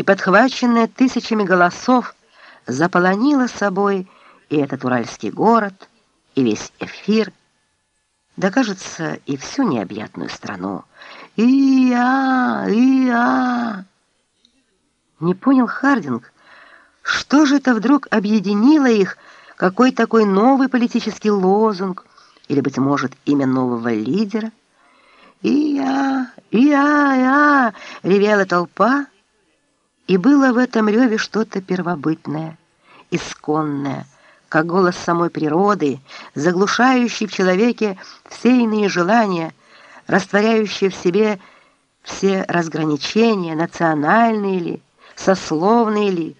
и, подхваченная тысячами голосов, заполонила собой и этот уральский город, и весь эфир, да, кажется, и всю необъятную страну. И-а, и-а. Не понял Хардинг, что же это вдруг объединило их, какой такой новый политический лозунг, или, быть может, имя нового лидера? «И-я! И-я! ревела толпа, и было в этом реве что-то первобытное, исконное, как голос самой природы, заглушающий в человеке все иные желания, растворяющий в себе все разграничения, национальные ли, сословные ли,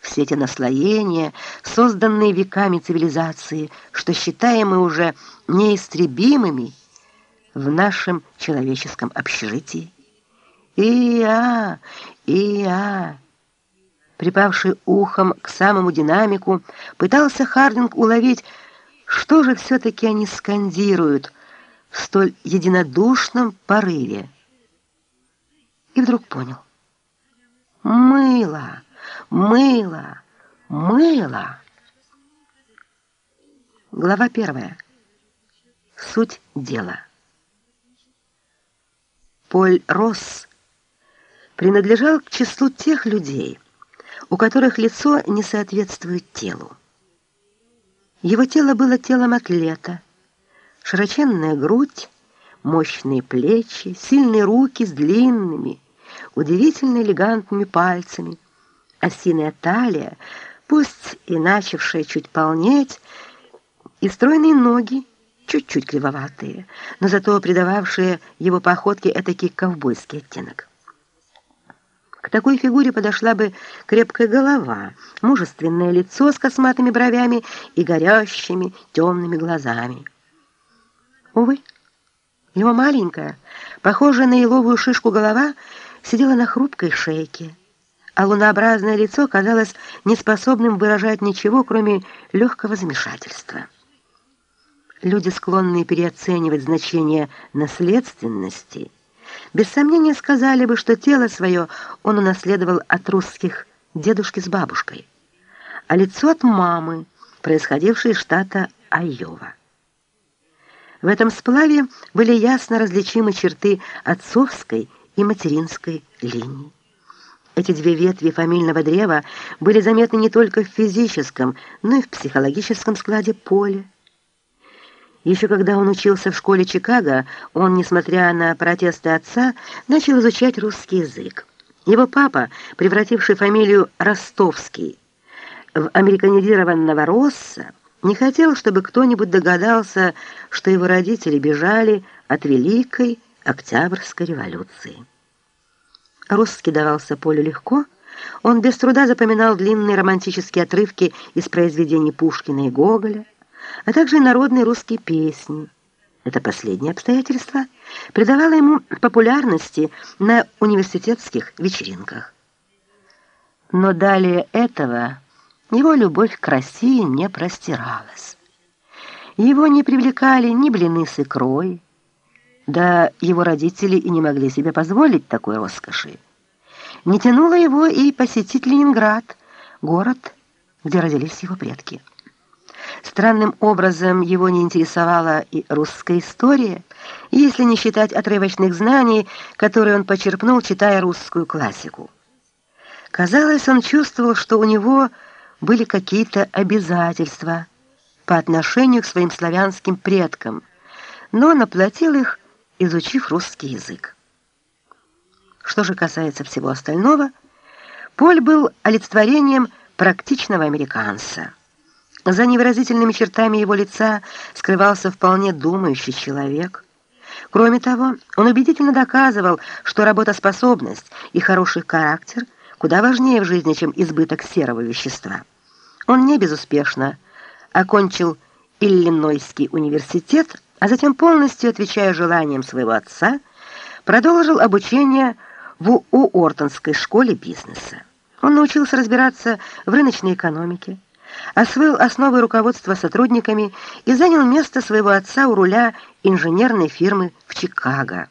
все эти наслоения, созданные веками цивилизации, что считаем мы уже неистребимыми в нашем человеческом общежитии. И-а, и-а. Припавший ухом к самому динамику, пытался Хардинг уловить, что же все-таки они скандируют в столь единодушном порыве. И вдруг понял. Мыло, мыло, мыло. Глава первая. Суть дела. Поль Росс принадлежал к числу тех людей, у которых лицо не соответствует телу. Его тело было телом атлета, широченная грудь, мощные плечи, сильные руки с длинными, удивительно элегантными пальцами, осиная талия, пусть и начавшая чуть полнеть, и стройные ноги, чуть-чуть кривоватые, но зато придававшие его походке этакий ковбойский оттенок. К такой фигуре подошла бы крепкая голова, мужественное лицо с косматыми бровями и горящими темными глазами. Увы, его маленькая, похожая на еловую шишку голова, сидела на хрупкой шейке, а лунообразное лицо казалось неспособным выражать ничего, кроме легкого замешательства. Люди, склонные переоценивать значение наследственности, без сомнения сказали бы, что тело свое он унаследовал от русских дедушки с бабушкой, а лицо от мамы, происходившей из штата Айова. В этом сплаве были ясно различимы черты отцовской и материнской линии. Эти две ветви фамильного древа были заметны не только в физическом, но и в психологическом складе поля. Еще когда он учился в школе Чикаго, он, несмотря на протесты отца, начал изучать русский язык. Его папа, превративший фамилию Ростовский в американизированного Росса, не хотел, чтобы кто-нибудь догадался, что его родители бежали от Великой Октябрьской революции. Русский давался Полю легко, он без труда запоминал длинные романтические отрывки из произведений Пушкина и Гоголя, а также народные русские песни. Это последнее обстоятельство придавало ему популярности на университетских вечеринках. Но далее этого его любовь к России не простиралась. Его не привлекали ни блины с икрой, да его родители и не могли себе позволить такой роскоши. Не тянуло его и посетить Ленинград, город, где родились его предки. Странным образом его не интересовала и русская история, если не считать отрывочных знаний, которые он почерпнул, читая русскую классику. Казалось, он чувствовал, что у него были какие-то обязательства по отношению к своим славянским предкам, но он оплатил их, изучив русский язык. Что же касается всего остального, Поль был олицетворением практичного американца. За невыразительными чертами его лица скрывался вполне думающий человек. Кроме того, он убедительно доказывал, что работоспособность и хороший характер куда важнее в жизни, чем избыток серого вещества. Он не безуспешно окончил Иллинойский университет, а затем, полностью отвечая желаниям своего отца, продолжил обучение в Уортонской школе бизнеса. Он научился разбираться в рыночной экономике, освоил основы руководства сотрудниками и занял место своего отца у руля инженерной фирмы в Чикаго.